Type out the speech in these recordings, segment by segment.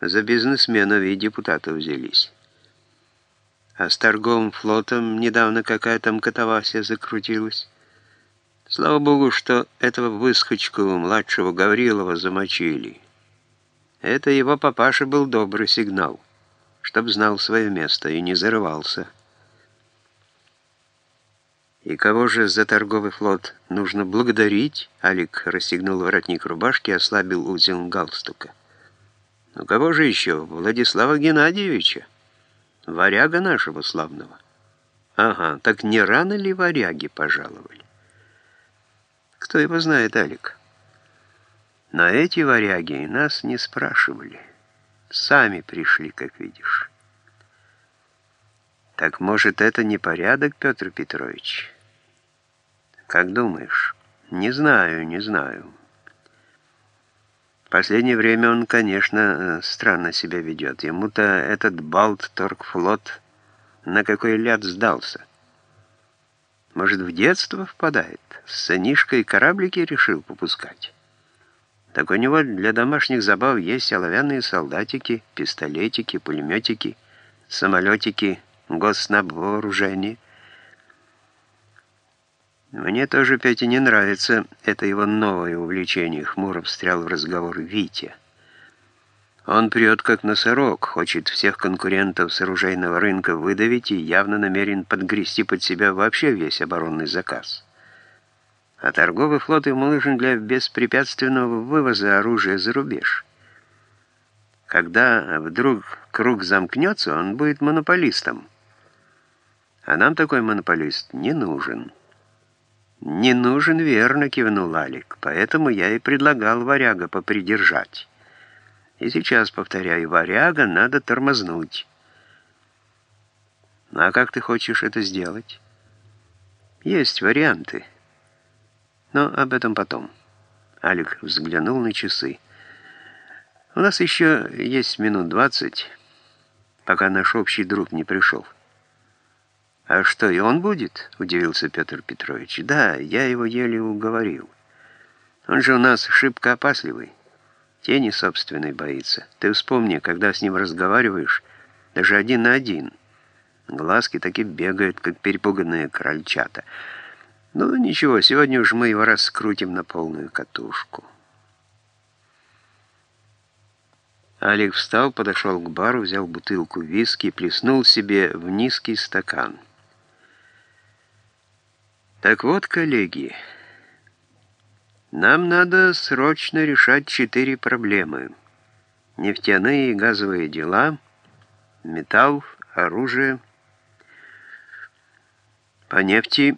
за бизнесменов и депутатов взялись. А с торговым флотом недавно какая там катавасия закрутилась. Слава богу, что этого выскочку младшего Гаврилова замочили. Это его папаша был добрый сигнал, чтоб знал свое место и не зарывался. «И кого же за торговый флот нужно благодарить?» Алик расстегнул воротник рубашки и ослабил узел галстука. «Ну кого же еще? Владислава Геннадьевича, варяга нашего славного». «Ага, так не рано ли варяги пожаловали?» «Кто его знает, Алик?» «Но эти варяги нас не спрашивали. Сами пришли, как видишь». «Так, может, это не порядок, Петр Петрович?» Как думаешь? Не знаю, не знаю. Последнее время он, конечно, э, странно себя ведет. Ему-то этот Балт-Торгфлот на какой ляд сдался. Может, в детство впадает? С сынишкой кораблики решил попускать. Так у него для домашних забав есть оловянные солдатики, пистолетики, пулеметики, самолетики, госнабвооружение — «Мне тоже, Петя, не нравится это его новое увлечение», — хмуро встрял в разговор Витя. «Он прет как носорог, хочет всех конкурентов с оружейного рынка выдавить и явно намерен подгрести под себя вообще весь оборонный заказ. А торговый флот ему нужен для беспрепятственного вывоза оружия за рубеж. Когда вдруг круг замкнется, он будет монополистом. А нам такой монополист не нужен». «Не нужен, верно», — кивнул Алик. «Поэтому я и предлагал варяга попридержать. И сейчас, повторяю, варяга надо тормознуть». «Ну, «А как ты хочешь это сделать?» «Есть варианты. Но об этом потом». Алик взглянул на часы. «У нас еще есть минут двадцать, пока наш общий друг не пришел». «А что, и он будет?» — удивился Петр Петрович. «Да, я его еле уговорил. Он же у нас шибко опасливый. Тени собственной боится. Ты вспомни, когда с ним разговариваешь, даже один на один. Глазки таки бегают, как перепуганные крольчата. Ну, ничего, сегодня уж мы его раскрутим на полную катушку». Олег встал, подошел к бару, взял бутылку виски и плеснул себе в низкий стакан. Так вот, коллеги, нам надо срочно решать четыре проблемы. Нефтяные и газовые дела, металл, оружие. По нефти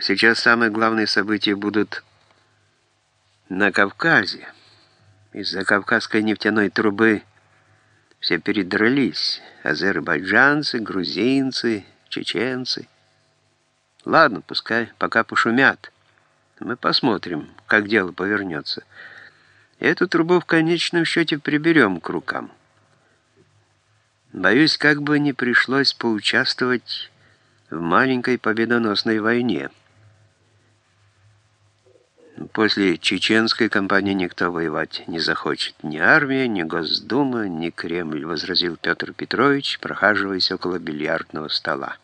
сейчас самые главные события будут на Кавказе. Из-за кавказской нефтяной трубы все передрались. Азербайджанцы, грузинцы, чеченцы – Ладно, пускай пока пошумят. Мы посмотрим, как дело повернется. Эту трубу в конечном счете приберем к рукам. Боюсь, как бы не пришлось поучаствовать в маленькой победоносной войне. После чеченской кампании никто воевать не захочет. Ни армия, ни Госдума, ни Кремль, возразил Петр Петрович, прохаживаясь около бильярдного стола.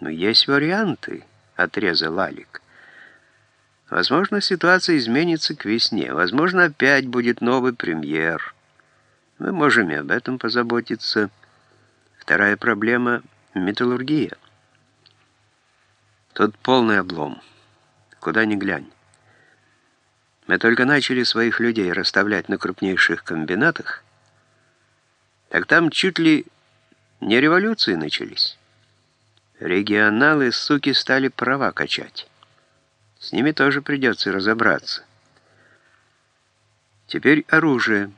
«Но есть варианты», — отрезал Алик. «Возможно, ситуация изменится к весне. Возможно, опять будет новый премьер. Мы можем и об этом позаботиться. Вторая проблема — металлургия. Тут полный облом. Куда ни глянь. Мы только начали своих людей расставлять на крупнейших комбинатах, так там чуть ли не революции начались». Регионалы, суки, стали права качать. С ними тоже придется разобраться. Теперь оружие.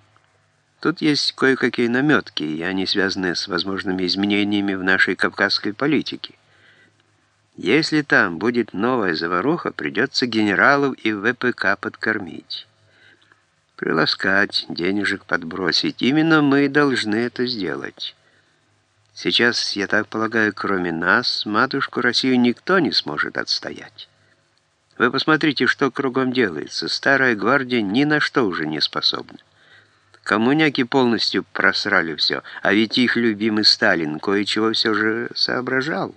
Тут есть кое-какие наметки, и они связаны с возможными изменениями в нашей кавказской политике. Если там будет новая заваруха, придется генералов и ВПК подкормить. Приласкать, денежек подбросить. Именно мы должны это сделать. Сейчас, я так полагаю, кроме нас, матушку Россию никто не сможет отстоять. Вы посмотрите, что кругом делается. Старая гвардия ни на что уже не способна. Коммуняки полностью просрали все, а ведь их любимый Сталин кое-чего все же соображал.